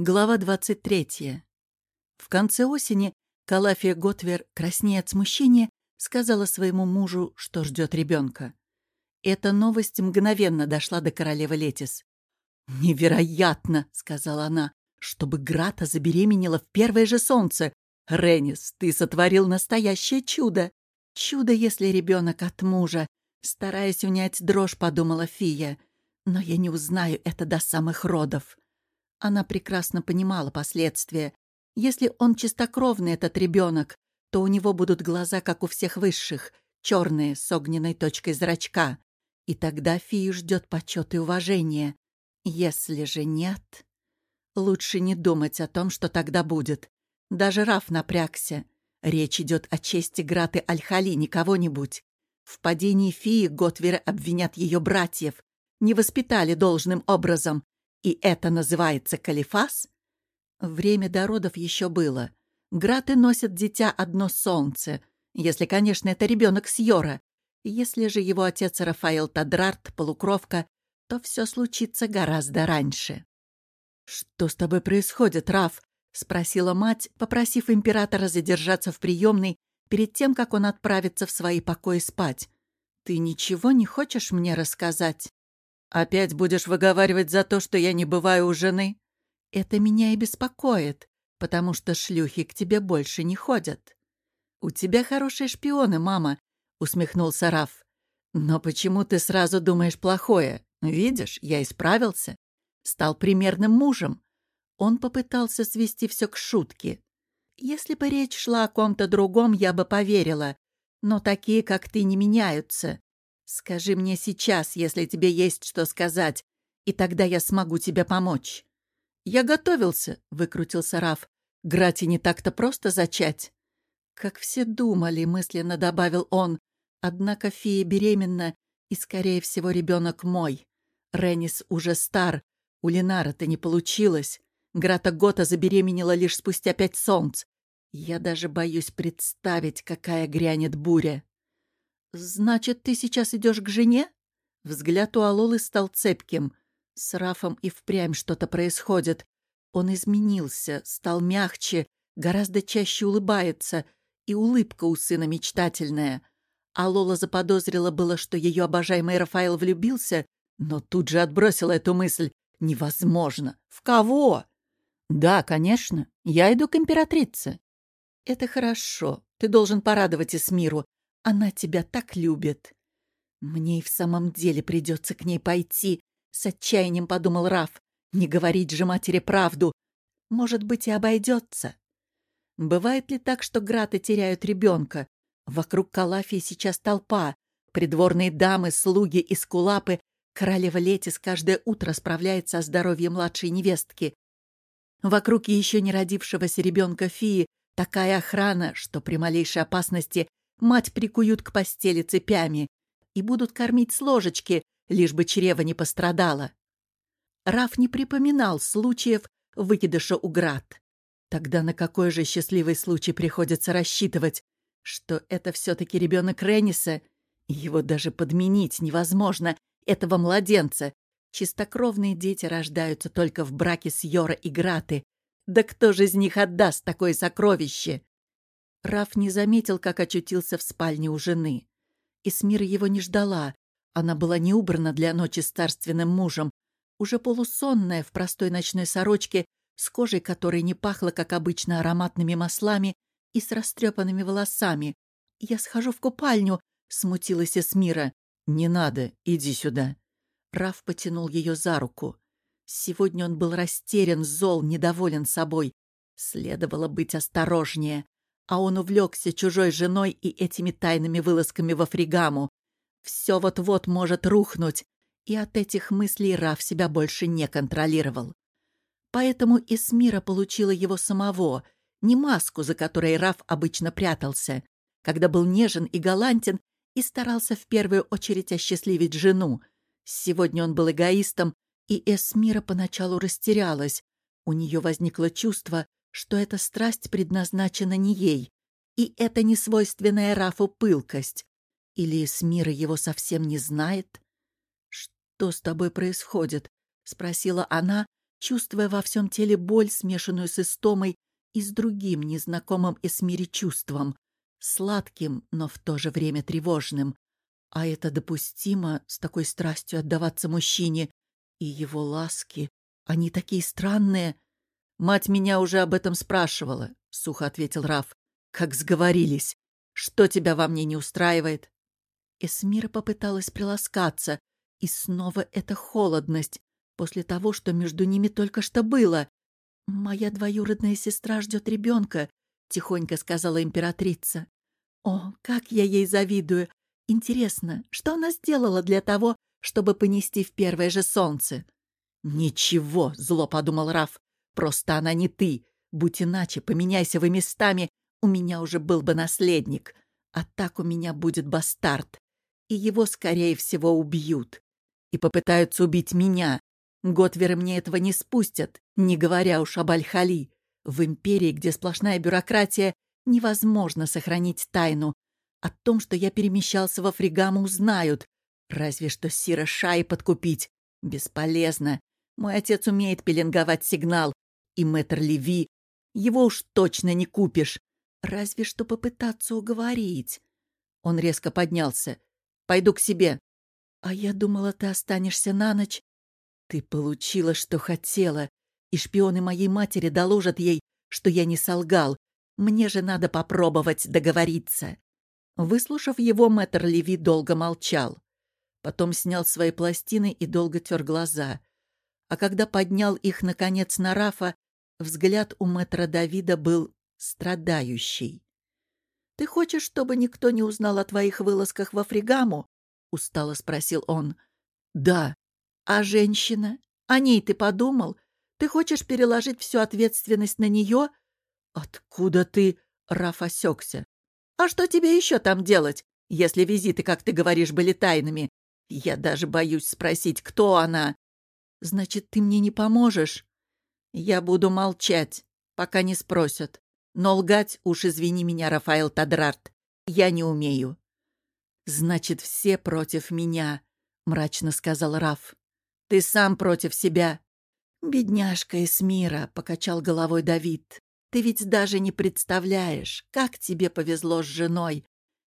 Глава 23. В конце осени Калафия Готвер, краснея от смущения, сказала своему мужу, что ждет ребенка. Эта новость мгновенно дошла до королевы Летис. «Невероятно!» — сказала она, — «чтобы Грата забеременела в первое же солнце. Ренис, ты сотворил настоящее чудо! Чудо, если ребенок от мужа!» Стараясь унять дрожь, подумала Фия. «Но я не узнаю это до самых родов». Она прекрасно понимала последствия. Если он чистокровный, этот ребенок, то у него будут глаза, как у всех высших, черные, с огненной точкой зрачка. И тогда фию ждет почет и уважение. Если же нет... Лучше не думать о том, что тогда будет. Даже Раф напрягся. Речь идет о чести Граты Альхали, не кого-нибудь. В падении фии Готвера обвинят ее братьев. Не воспитали должным образом, и это называется калифас? Время до родов еще было. Граты носят дитя одно солнце, если, конечно, это ребенок Сьора. Если же его отец Рафаэл Тадрарт, полукровка, то все случится гораздо раньше. «Что с тобой происходит, Раф?» — спросила мать, попросив императора задержаться в приемной перед тем, как он отправится в свои покои спать. «Ты ничего не хочешь мне рассказать?» «Опять будешь выговаривать за то, что я не бываю у жены?» «Это меня и беспокоит, потому что шлюхи к тебе больше не ходят». «У тебя хорошие шпионы, мама», — усмехнулся Раф. «Но почему ты сразу думаешь плохое? Видишь, я исправился. Стал примерным мужем». Он попытался свести все к шутке. «Если бы речь шла о ком-то другом, я бы поверила. Но такие, как ты, не меняются. Скажи мне сейчас, если тебе есть что сказать, и тогда я смогу тебе помочь. Я готовился, выкрутился Раф. Грати не так-то просто зачать. Как все думали, мысленно добавил он. Однако фея беременна, и, скорее всего, ребенок мой. Ренис уже стар, у Ленара-то не получилось. Грата Гота забеременела лишь спустя пять солнц. Я даже боюсь представить, какая грянет буря. «Значит, ты сейчас идешь к жене?» Взгляд у Алолы стал цепким. С Рафом и впрямь что-то происходит. Он изменился, стал мягче, гораздо чаще улыбается, и улыбка у сына мечтательная. А Лола заподозрила было, что ее обожаемый Рафаэл влюбился, но тут же отбросила эту мысль. «Невозможно! В кого?» «Да, конечно. Я иду к императрице». «Это хорошо. Ты должен порадовать Эсмиру. Она тебя так любит. Мне и в самом деле придется к ней пойти, с отчаянием подумал Раф. Не говорить же матери правду. Может быть, и обойдется. Бывает ли так, что граты теряют ребенка? Вокруг Калафии сейчас толпа. Придворные дамы, слуги и скулапы. Королева Летис каждое утро справляется о здоровье младшей невестки. Вокруг еще не родившегося ребенка Фии такая охрана, что при малейшей опасности Мать прикуют к постели цепями и будут кормить с ложечки, лишь бы чрево не пострадало. Раф не припоминал случаев выкидыша у град. Тогда на какой же счастливый случай приходится рассчитывать, что это все-таки ребенок Ренниса? Его даже подменить невозможно, этого младенца. Чистокровные дети рождаются только в браке с Йора и Граты. Да кто же из них отдаст такое сокровище? Раф не заметил, как очутился в спальне у жены. Исмира его не ждала. Она была не убрана для ночи с царственным мужем, уже полусонная в простой ночной сорочке, с кожей которой не пахло, как обычно, ароматными маслами и с растрепанными волосами. «Я схожу в купальню», — смутилась Эсмира. «Не надо, иди сюда». Раф потянул ее за руку. Сегодня он был растерян, зол, недоволен собой. Следовало быть осторожнее а он увлекся чужой женой и этими тайными вылазками во фригаму. Все вот-вот может рухнуть, и от этих мыслей Раф себя больше не контролировал. Поэтому Эсмира получила его самого, не маску, за которой Раф обычно прятался, когда был нежен и галантен и старался в первую очередь осчастливить жену. Сегодня он был эгоистом, и Эсмира поначалу растерялась. У нее возникло чувство, что эта страсть предназначена не ей, и это не свойственная Рафу пылкость. Или Смира его совсем не знает? «Что с тобой происходит?» — спросила она, чувствуя во всем теле боль, смешанную с истомой и с другим незнакомым Эсмире чувством, сладким, но в то же время тревожным. А это допустимо с такой страстью отдаваться мужчине. И его ласки, они такие странные. Мать меня уже об этом спрашивала, — сухо ответил Раф. Как сговорились. Что тебя во мне не устраивает? Эсмира попыталась приласкаться, и снова эта холодность, после того, что между ними только что было. «Моя двоюродная сестра ждет ребенка», — тихонько сказала императрица. «О, как я ей завидую! Интересно, что она сделала для того, чтобы понести в первое же солнце?» «Ничего», — зло подумал Раф, — «просто она не ты. Будь иначе, поменяйся вы местами, у меня уже был бы наследник. А так у меня будет бастард. И его, скорее всего, убьют. И попытаются убить меня. Готверы мне этого не спустят, не говоря уж об Аль-Хали. В империи, где сплошная бюрократия, невозможно сохранить тайну. О том, что я перемещался во Фригаму, узнают. Разве что Сира Шай подкупить. Бесполезно. Мой отец умеет пеленговать сигнал. И мэтр Леви. Его уж точно не купишь. Разве что попытаться уговорить. Он резко поднялся. «Пойду к себе». «А я думала, ты останешься на ночь ты получила, что хотела, и шпионы моей матери доложат ей, что я не солгал. Мне же надо попробовать договориться. Выслушав его, мэтр Леви долго молчал. Потом снял свои пластины и долго тер глаза. А когда поднял их, наконец, на Рафа, взгляд у мэтра Давида был страдающий. «Ты хочешь, чтобы никто не узнал о твоих вылазках во Фригаму?» — устало спросил он. «Да», а женщина? О ней ты подумал? Ты хочешь переложить всю ответственность на нее? Откуда ты? Раф осекся. А что тебе еще там делать, если визиты, как ты говоришь, были тайными? Я даже боюсь спросить, кто она. Значит, ты мне не поможешь? Я буду молчать, пока не спросят. Но лгать, уж извини меня, Рафаэл Тадрарт, я не умею. Значит, все против меня, мрачно сказал Раф. Ты сам против себя. Бедняжка Эсмира, — покачал головой Давид. Ты ведь даже не представляешь, как тебе повезло с женой.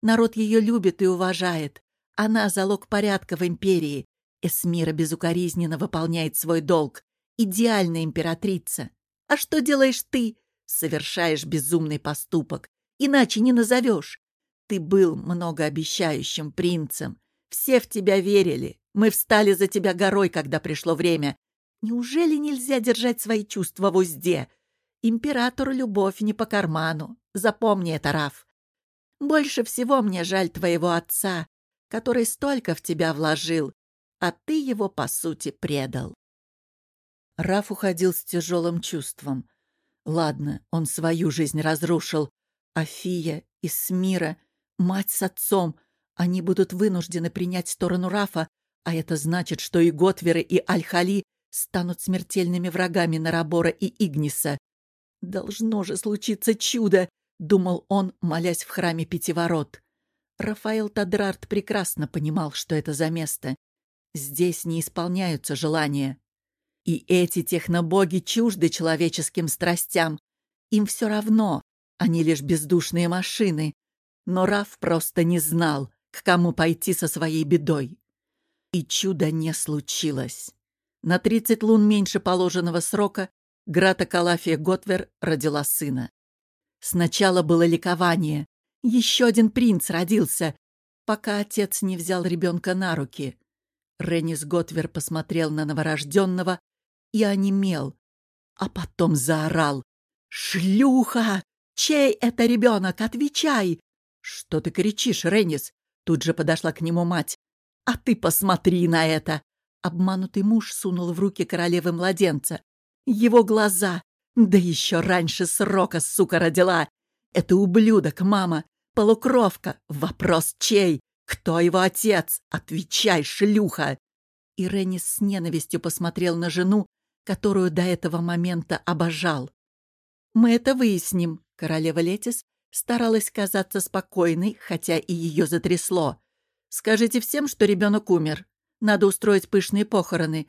Народ ее любит и уважает. Она — залог порядка в империи. Эсмира безукоризненно выполняет свой долг. Идеальная императрица. А что делаешь ты? Совершаешь безумный поступок. Иначе не назовешь. Ты был многообещающим принцем. Все в тебя верили. Мы встали за тебя горой, когда пришло время. Неужели нельзя держать свои чувства в узде? Императору любовь не по карману. Запомни это, Раф. Больше всего мне жаль твоего отца, который столько в тебя вложил, а ты его, по сути, предал. Раф уходил с тяжелым чувством. Ладно, он свою жизнь разрушил. Афия, Исмира, мать с отцом, они будут вынуждены принять сторону Рафа, а это значит, что и Готверы, и Аль-Хали станут смертельными врагами Нарабора и Игниса. «Должно же случиться чудо!» — думал он, молясь в храме Пятиворот. Рафаэл Тадрарт прекрасно понимал, что это за место. Здесь не исполняются желания. И эти технобоги чужды человеческим страстям. Им все равно, они лишь бездушные машины. Но Раф просто не знал, к кому пойти со своей бедой. И чудо не случилось. На тридцать лун меньше положенного срока Грата Калафия Готвер родила сына. Сначала было ликование. Еще один принц родился, пока отец не взял ребенка на руки. Ренис Готвер посмотрел на новорожденного и онемел, а потом заорал. «Шлюха! Чей это ребенок? Отвечай!» «Что ты кричишь, Ренис?» Тут же подошла к нему мать. «А ты посмотри на это!» Обманутый муж сунул в руки королевы младенца. Его глаза! Да еще раньше срока, сука, родила! Это ублюдок, мама! Полукровка! Вопрос чей? Кто его отец? Отвечай, шлюха!» И Реннис с ненавистью посмотрел на жену, которую до этого момента обожал. «Мы это выясним», — королева Летис старалась казаться спокойной, хотя и ее затрясло. Скажите всем, что ребенок умер. Надо устроить пышные похороны.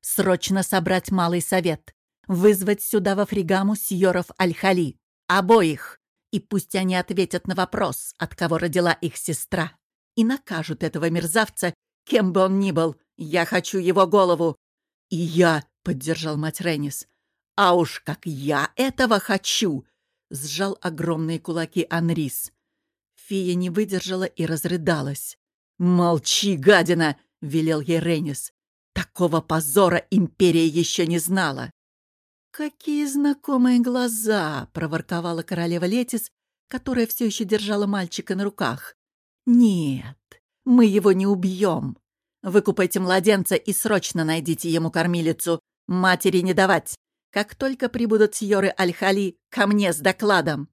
Срочно собрать малый совет. Вызвать сюда во фригаму сьоров Аль-Хали. Обоих. И пусть они ответят на вопрос, от кого родила их сестра. И накажут этого мерзавца, кем бы он ни был. Я хочу его голову. И я, — поддержал мать Реннис. А уж как я этого хочу! Сжал огромные кулаки Анрис. Фия не выдержала и разрыдалась. «Молчи, гадина!» — велел ей Реннис. «Такого позора империя еще не знала!» «Какие знакомые глаза!» — проворковала королева Летис, которая все еще держала мальчика на руках. «Нет, мы его не убьем. Выкупайте младенца и срочно найдите ему кормилицу. Матери не давать. Как только прибудут сьоры Аль-Хали, ко мне с докладом».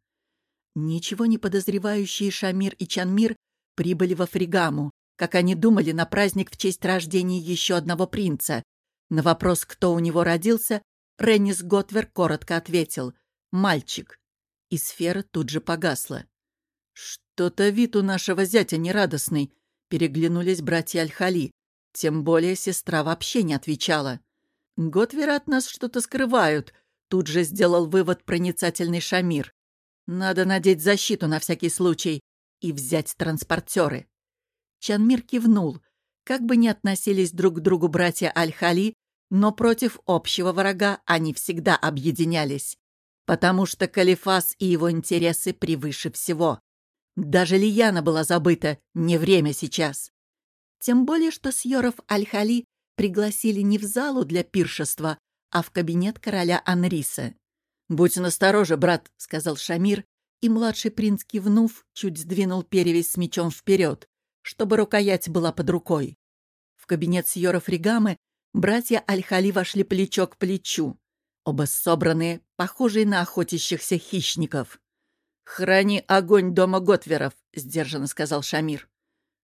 Ничего не подозревающие Шамир и Чанмир прибыли во Фригаму, как они думали, на праздник в честь рождения еще одного принца. На вопрос, кто у него родился, Реннис Готвер коротко ответил «Мальчик». И сфера тут же погасла. «Что-то вид у нашего зятя нерадостный», — переглянулись братья Аль-Хали. Тем более сестра вообще не отвечала. «Готвер от нас что-то скрывают», — тут же сделал вывод проницательный Шамир. «Надо надеть защиту на всякий случай и взять транспортеры». Чанмир кивнул. Как бы ни относились друг к другу братья Аль-Хали, но против общего врага они всегда объединялись, потому что Калифас и его интересы превыше всего. Даже Лияна была забыта, не время сейчас. Тем более, что Сьоров Аль-Хали пригласили не в залу для пиршества, а в кабинет короля Анриса. «Будь настороже, брат», — сказал Шамир, и младший принц, кивнув, чуть сдвинул перевязь с мечом вперед, чтобы рукоять была под рукой. В кабинет Сьоров Ригамы Братья Аль-Хали вошли плечо к плечу. Оба собранные, похожие на охотящихся хищников. «Храни огонь дома Готверов», — сдержанно сказал Шамир.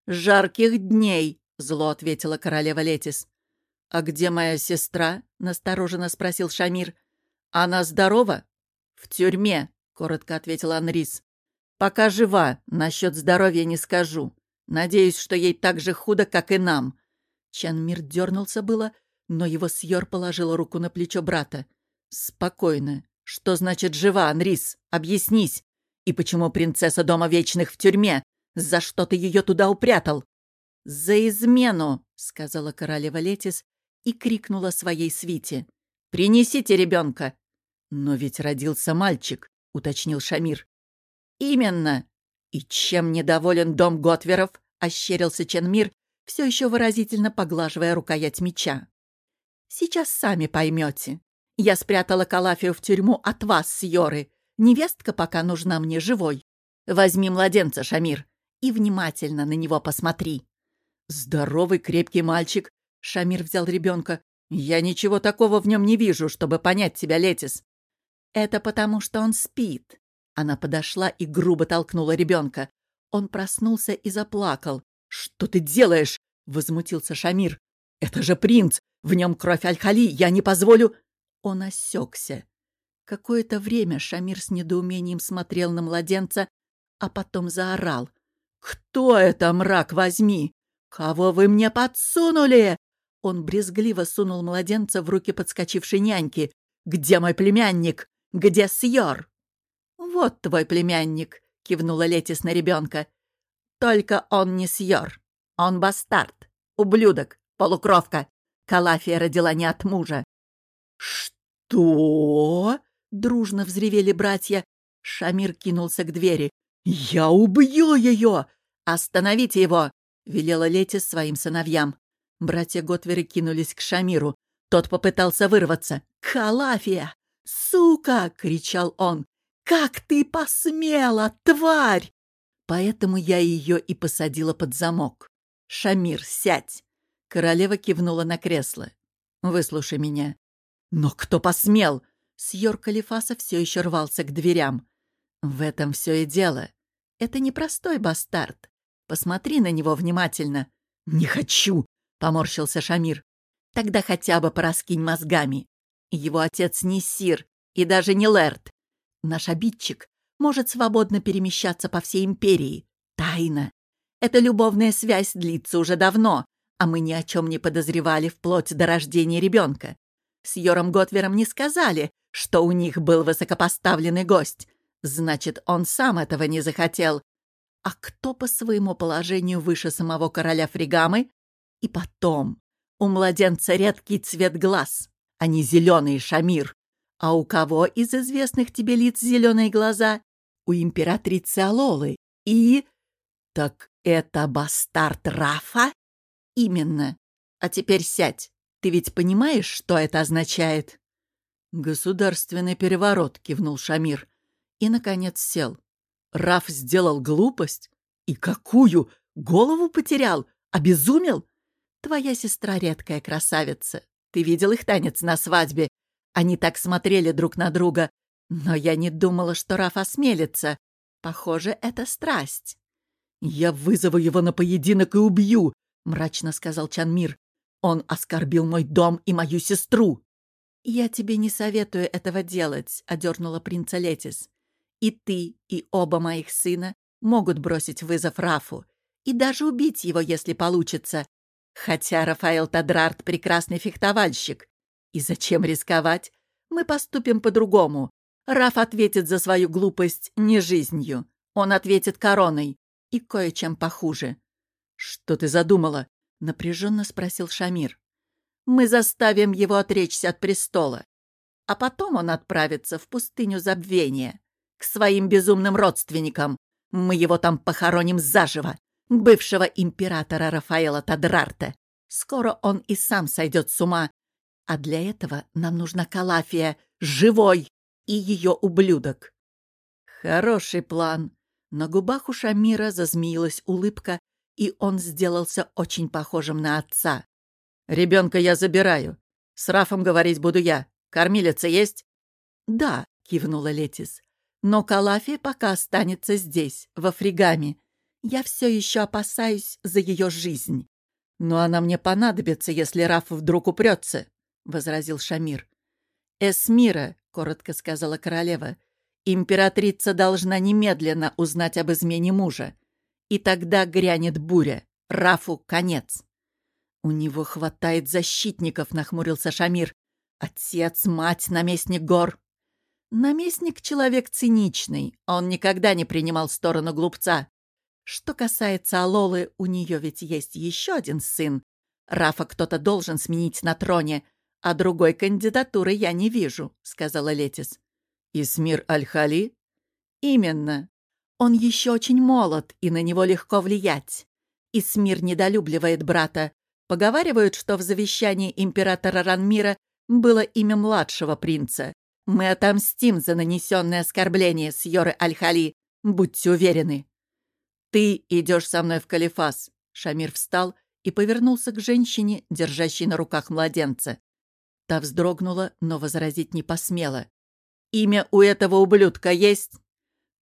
«Жарких дней», — зло ответила королева Летис. «А где моя сестра?» — настороженно спросил Шамир. «Она здорова?» «В тюрьме», — коротко ответил Анрис. «Пока жива, насчет здоровья не скажу. Надеюсь, что ей так же худо, как и нам. Чанмир дернулся было, но его Сьор положила руку на плечо брата. «Спокойно. Что значит жива, Анрис? Объяснись. И почему принцесса Дома Вечных в тюрьме? За что ты ее туда упрятал?» «За измену!» — сказала королева Летис и крикнула своей свите. «Принесите ребенка!» «Но ведь родился мальчик», — уточнил Шамир. «Именно!» «И чем недоволен дом Готверов?» — ощерился Ченмир все еще выразительно поглаживая рукоять меча. «Сейчас сами поймете. Я спрятала Калафию в тюрьму от вас, Сьоры. Невестка пока нужна мне живой. Возьми младенца, Шамир, и внимательно на него посмотри». «Здоровый, крепкий мальчик», — Шамир взял ребенка. «Я ничего такого в нем не вижу, чтобы понять тебя, Летис». «Это потому, что он спит». Она подошла и грубо толкнула ребенка. Он проснулся и заплакал. «Что ты делаешь?» — возмутился Шамир. «Это же принц! В нем кровь Аль-Хали! Я не позволю...» Он осекся. Какое-то время Шамир с недоумением смотрел на младенца, а потом заорал. «Кто это, мрак, возьми? Кого вы мне подсунули?» Он брезгливо сунул младенца в руки подскочившей няньки. «Где мой племянник? Где Сьор?» «Вот твой племянник», — кивнула Летис на ребенка. Только он не сьор. Он бастард, ублюдок, полукровка. Калафия родила не от мужа. «Что?» — дружно взревели братья. Шамир кинулся к двери. «Я убью ее!» «Остановите его!» — велела Летис своим сыновьям. Братья Готверы кинулись к Шамиру. Тот попытался вырваться. «Калафия! Сука!» — кричал он. «Как ты посмела, тварь!» Поэтому я ее и посадила под замок. «Шамир, сядь!» Королева кивнула на кресло. «Выслушай меня». «Но кто посмел?» Сьор Калифаса все еще рвался к дверям. «В этом все и дело. Это непростой бастард. Посмотри на него внимательно». «Не хочу!» — поморщился Шамир. «Тогда хотя бы пораскинь мозгами. Его отец не Сир и даже не Лэрд. Наш обидчик может свободно перемещаться по всей империи. Тайна. Эта любовная связь длится уже давно, а мы ни о чем не подозревали вплоть до рождения ребенка. С Йором Готвером не сказали, что у них был высокопоставленный гость. Значит, он сам этого не захотел. А кто по своему положению выше самого короля Фригамы? И потом, у младенца редкий цвет глаз, а не зеленый шамир. А у кого из известных тебе лиц зеленые глаза? У императрицы Алолы. И... Так это бастард Рафа? Именно. А теперь сядь. Ты ведь понимаешь, что это означает? Государственный переворот, кивнул Шамир. И, наконец, сел. Раф сделал глупость? И какую? Голову потерял? Обезумел? Твоя сестра редкая красавица. Ты видел их танец на свадьбе? Они так смотрели друг на друга. Но я не думала, что Раф осмелится. Похоже, это страсть. «Я вызову его на поединок и убью», — мрачно сказал Чанмир. «Он оскорбил мой дом и мою сестру». «Я тебе не советую этого делать», — одернула принца Летис. «И ты, и оба моих сына могут бросить вызов Рафу и даже убить его, если получится. Хотя Рафаэл Тадрарт — прекрасный фехтовальщик. И зачем рисковать? Мы поступим по-другому. Раф ответит за свою глупость не жизнью. Он ответит короной. И кое-чем похуже. «Что ты задумала?» — напряженно спросил Шамир. «Мы заставим его отречься от престола. А потом он отправится в пустыню забвения, к своим безумным родственникам. Мы его там похороним заживо, бывшего императора Рафаэла Тадрарта. Скоро он и сам сойдет с ума. А для этого нам нужна Калафия, живой, и ее ублюдок. Хороший план. На губах у Шамира зазмеилась улыбка, и он сделался очень похожим на отца. «Ребенка я забираю. С Рафом говорить буду я. Кормилица есть?» «Да», — кивнула Летис. «Но Калафия пока останется здесь, во Фригаме. Я все еще опасаюсь за ее жизнь. Но она мне понадобится, если Раф вдруг упрется», — возразил Шамир. «Эсмира», — коротко сказала королева, — «императрица должна немедленно узнать об измене мужа. И тогда грянет буря. Рафу конец». «У него хватает защитников», — нахмурился Шамир. «Отец, мать, наместник гор». «Наместник — человек циничный. Он никогда не принимал сторону глупца. Что касается Алолы, у нее ведь есть еще один сын. Рафа кто-то должен сменить на троне, а другой кандидатуры я не вижу», — сказала Летис. «Исмир Аль-Хали?» «Именно. Он еще очень молод, и на него легко влиять. Исмир недолюбливает брата. Поговаривают, что в завещании императора Ранмира было имя младшего принца. Мы отомстим за нанесенное оскорбление с Йоры Аль-Хали, будьте уверены». «Ты идешь со мной в Калифас!» Шамир встал и повернулся к женщине, держащей на руках младенца. Та вздрогнула, но возразить не посмела. «Имя у этого ублюдка есть?»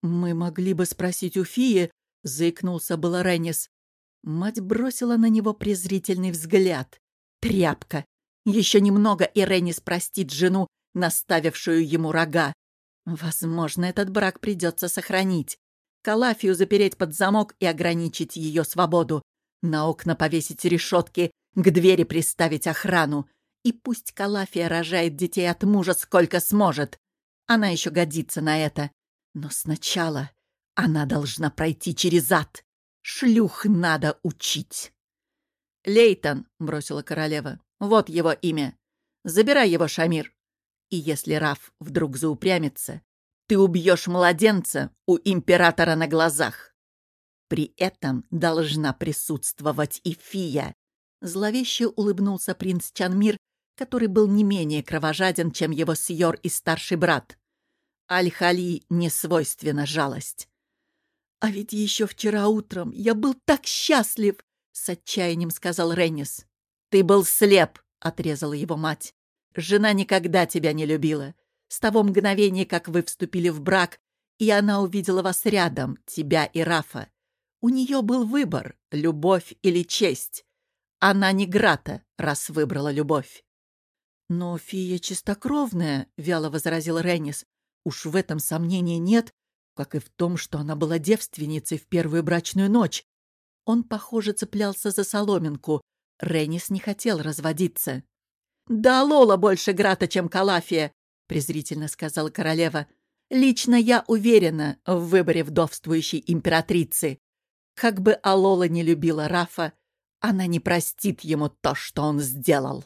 «Мы могли бы спросить у Фии», — заикнулся было. Мать бросила на него презрительный взгляд. «Тряпка! Еще немного, и Реннис простит жену, наставившую ему рога. Возможно, этот брак придется сохранить. Калафию запереть под замок и ограничить ее свободу. На окна повесить решетки, к двери приставить охрану. И пусть Калафия рожает детей от мужа сколько сможет. Она еще годится на это. Но сначала она должна пройти через ад. Шлюх надо учить. «Лейтон», — бросила королева, — «вот его имя. Забирай его, Шамир. И если Раф вдруг заупрямится, ты убьешь младенца у императора на глазах. При этом должна присутствовать и фия. Зловеще улыбнулся принц Чанмир, который был не менее кровожаден, чем его сьор и старший брат. Аль-Хали не свойственна жалость. «А ведь еще вчера утром я был так счастлив!» — с отчаянием сказал Реннис. «Ты был слеп!» — отрезала его мать. «Жена никогда тебя не любила с того мгновения, как вы вступили в брак, и она увидела вас рядом, тебя и Рафа. У нее был выбор — любовь или честь. Она не Грата, раз выбрала любовь. «Но фия чистокровная», — вяло возразил Реннис. «Уж в этом сомнений нет, как и в том, что она была девственницей в первую брачную ночь. Он, похоже, цеплялся за соломинку, Реннис не хотел разводиться. «Да Лола больше Грата, чем Калафия», — презрительно сказала королева. «Лично я уверена в выборе вдовствующей императрицы. Как бы Алола не любила Рафа, она не простит ему то, что он сделал».